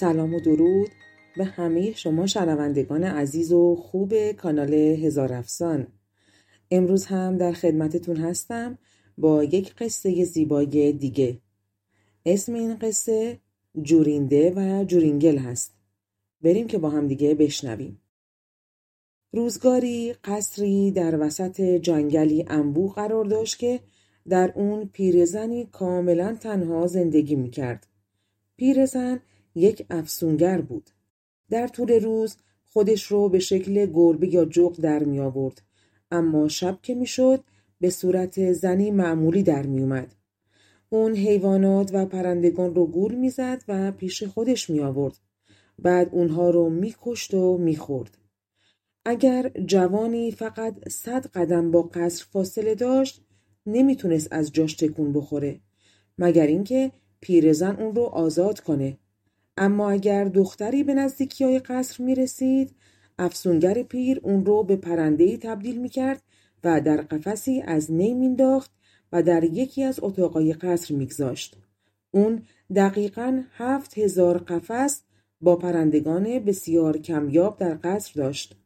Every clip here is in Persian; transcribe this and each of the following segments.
سلام و درود به همه شما شنوندگان عزیز و خوب کانال هزار افسان. امروز هم در خدمتتون هستم با یک قصه زیبای دیگه. اسم این قصه جورینده و جورینگل هست. بریم که با هم دیگه بشنویم. روزگاری قصری در وسط جنگلی انبوه قرار داشت که در اون پیرزنی کاملا تنها زندگی می‌کرد. پیرزن یک افسونگر بود. در طول روز خودش رو به شکل گربه یا جغ در می آورد. اما شب که می‌شد به صورت زنی معمولی در می اومد. اون حیوانات و پرندگان رو گول می‌زد و پیش خودش می آورد. بعد اونها رو میکشت و می‌خورد. اگر جوانی فقط صد قدم با قصر فاصله داشت نمی‌تونست از جاش تکون بخوره مگر اینکه پیرزن اون رو آزاد کنه اما اگر دختری به نزدیکی های قصر می رسید افسونگر پیر اون رو به پرندهی تبدیل می کرد و در قفسی از نی مینداخت و در یکی از اتاقای قصر میگذاشت. اون دقیقا هفت هزار قفس با پرندگان بسیار کمیاب در قصر داشت.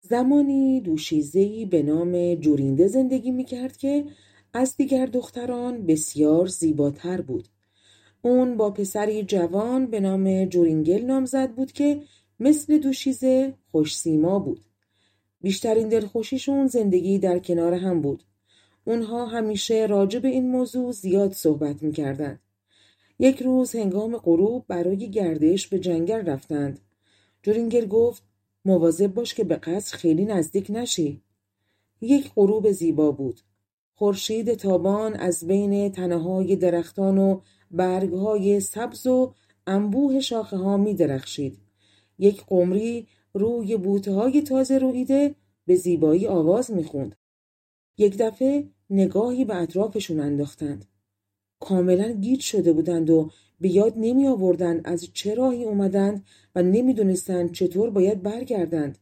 زمانی دوشیزهی به نام جورینده زندگی می کرد که از دیگر دختران بسیار زیباتر بود. اون با پسری جوان به نام جورینگل نامزد بود که مثل دوشیزه خوش سیما بود. بیشترین دلخوشیشون زندگی در کنار هم بود. اونها همیشه راجع به این موضوع زیاد صحبت می‌کردند. یک روز هنگام غروب برای گردش به جنگل رفتند. جورینگل گفت مواظب باش که به قصر خیلی نزدیک نشی. یک غروب زیبا بود. خورشید تابان از بین تنه های درختان و برگ های سبز و انبوه شاخه ها می درخشید. یک قمری روی بوته های تازه رویده به زیبایی آواز می خوند. یک دفعه نگاهی به اطرافشون انداختند. کاملا گیج شده بودند و به یاد نمی آوردند از چه راهی اومدند و نمی‌دونستند چطور باید برگردند.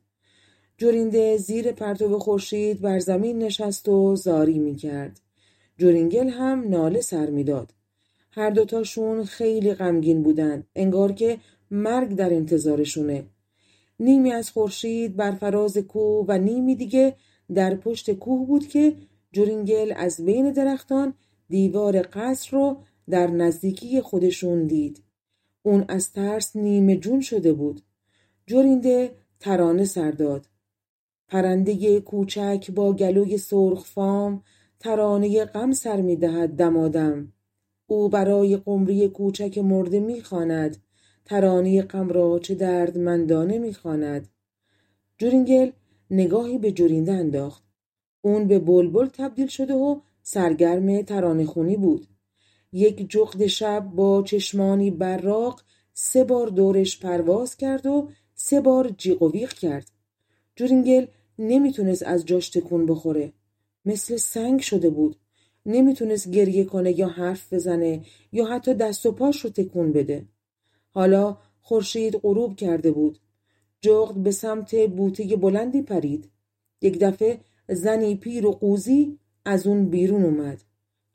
جورینده زیر پرتو خورشید بر زمین نشست و زاری می کرد. جورینگل هم ناله سر می‌داد. هر دوتاشون خیلی غمگین بودند. انگار که مرگ در انتظارشونه. نیمی از خورشید بر فراز کوه و نیمی دیگه در پشت کوه بود که جورینگل از بین درختان دیوار قصر رو در نزدیکی خودشون دید. اون از ترس نیمه جون شده بود. جورینده ترانه سرداد. پرنده کوچک با گلوی سرخ فام ترانه غم سر می دهد دمادم. او برای قمری کوچک مرده می خاند. ترانه غم را چه دردمندانه می خاند. جورینگل نگاهی به جورینده انداخت. اون به بلبل تبدیل شده و سرگرم ترانه خونی بود. یک جغد شب با چشمانی براق سه بار دورش پرواز کرد و سه بار جیغ و کرد. جورینگل نمی‌تونست از جاش تکون بخوره. مثل سنگ شده بود. نمی‌تونست گریه کنه یا حرف بزنه یا حتی دست و پاش رو تکون بده. حالا خورشید غروب کرده بود. جغد به سمت بوته بلندی پرید. یک دفعه زنی پیر و قوزی از اون بیرون اومد.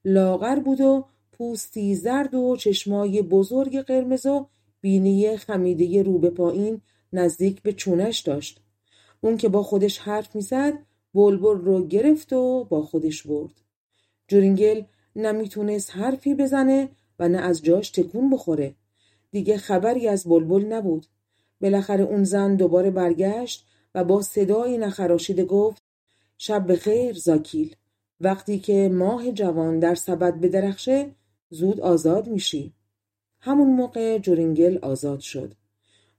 لاغر بود و پوستی زرد و چشمای بزرگ قرمز و بینی خمیده رو به پایین نزدیک به چونش داشت. اون که با خودش حرف می‌زد بلبل رو گرفت و با خودش برد. جورینگل نمی‌تونست حرفی بزنه و نه از جاش تکون بخوره. دیگه خبری از بلبل نبود. بالاخره اون زن دوباره برگشت و با صدایی نخراشیده گفت شب بخیر زاکیل وقتی که ماه جوان در سبد بدرخشه زود آزاد میشی همون موقع جورینگل آزاد شد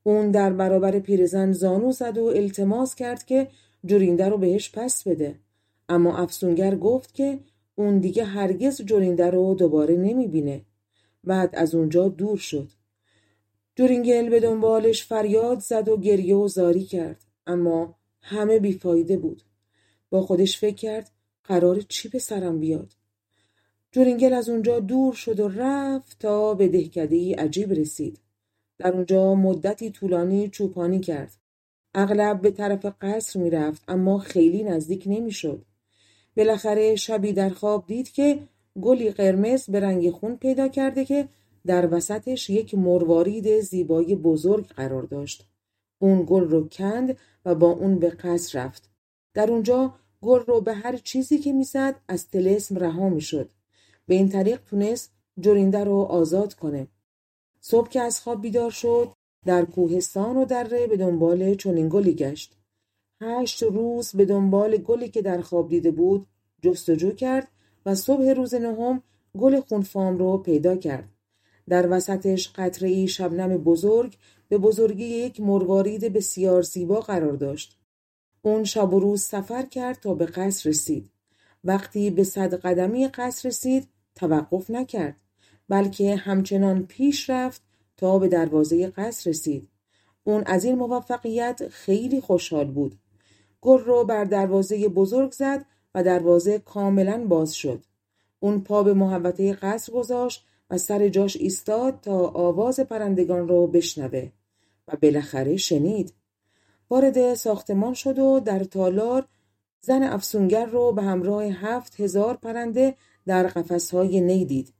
اون در برابر پیرزن زانو زد و التماس کرد که جورینده رو بهش پس بده اما افسونگر گفت که اون دیگه هرگز جورینده رو دوباره نمی‌بینه. بعد از اونجا دور شد. جورینگل به دنبالش فریاد زد و گریه و زاری کرد. اما همه بیفایده بود. با خودش فکر کرد قرار چی به سرم بیاد. جورینگل از اونجا دور شد و رفت تا به دهکده عجیب رسید. در اونجا مدتی طولانی چوپانی کرد. اغلب به طرف قصر می‌رفت اما خیلی نزدیک نمی‌شد. بالاخره شبی در خواب دید که گلی قرمز به رنگ خون پیدا کرده که در وسطش یک مروارید زیبای بزرگ قرار داشت. اون گل رو کند و با اون به قصر رفت. در اونجا گل رو به هر چیزی که می‌زد از تلسم رها می‌شد. به این طریق تونست جرینده رو آزاد کنه. صبح که از خواب بیدار شد در کوهستان و دره به دنبال چنین گلی گشت. هشت روز به دنبال گلی که در خواب دیده بود جستجو کرد و صبح روز نهم گل خونفام رو پیدا کرد. در وسطش قطره شبنم بزرگ به بزرگی یک مروارید بسیار زیبا قرار داشت. اون شب و روز سفر کرد تا به قصر رسید. وقتی به صد قدمی قصر رسید توقف نکرد بلکه همچنان پیش رفت تا به دروازه قصر رسید. اون از این موفقیت خیلی خوشحال بود. گل رو بر دروازه بزرگ زد و دروازه کاملا باز شد. اون پا به محوطه قصر گذاشت و سر جاش ایستاد تا آواز پرندگان رو بشنوه و بالاخره شنید. وارد ساختمان شد و در تالار زن افسونگر رو به همراه هفت هزار پرنده در قفسهای نی دید.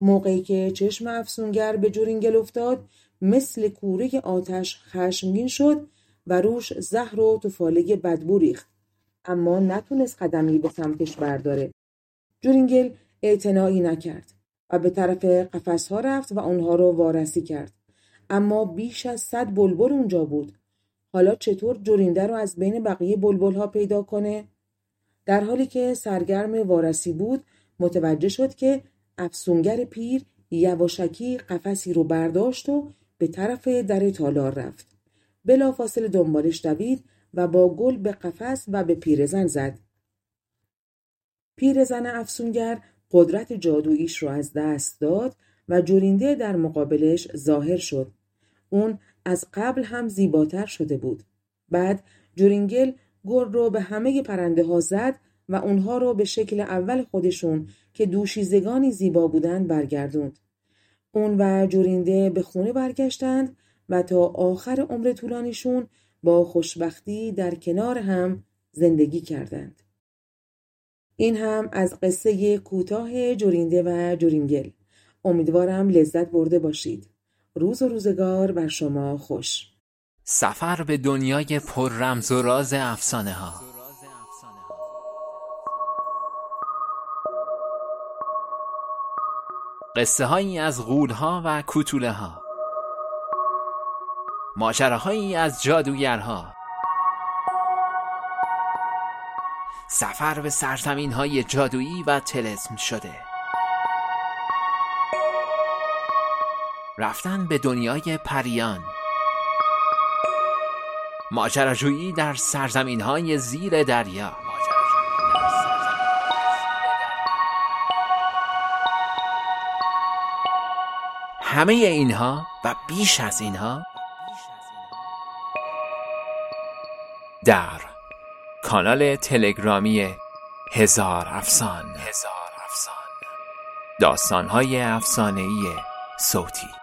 موقعی که چشم افسونگر به جورینگل افتاد مثل کوره آتش خشمگین شد و روش زهر و تفاله بدبو ریخت. اما نتونست قدمی به سمتش برداره. جورینگل اعتنایی نکرد و به طرف قفسها رفت و اونها رو وارسی کرد. اما بیش از صد بلبل اونجا بود. حالا چطور جورینده رو از بین بقیه بلبل ها پیدا کنه؟ در حالی که سرگرم وارسی بود متوجه شد که افسونگر پیر یواشکی قفسی رو برداشت و به طرف در تالار رفت. بلافاصله دنبالش دوید و با گل به قفس و به پیرزن زد. پیرزن افسونگر قدرت جادوییش رو از دست داد و جورینده در مقابلش ظاهر شد. اون از قبل هم زیباتر شده بود. بعد جورینگل گل رو به همه پرنده ها زد و اونها رو به شکل اول خودشون که دوشیزگانی زیبا بودند برگردوند. اون و جورینده به خونه برگشتند و تا آخر عمر طولانیشون با خوشبختی در کنار هم زندگی کردند. این هم از قصه کوتاه جورینده و جورینگل. امیدوارم لذت برده باشید. روز و روزگار بر شما خوش. سفر به دنیای پر رمز و راز افسانه ها قصه هایی از غول ها و کوتوله ها ماجراهایی از جادوگرها. سفر به سرزمین های جادویی و تلسم شده. رفتن به دنیای پریان. ماجراجویی در سرزمین های زیر دریا. همه اینها و بیش از اینها در کانال تلگرامی هزار افسان. هزار افسان. داستانهای افسانه‌ای صوتی.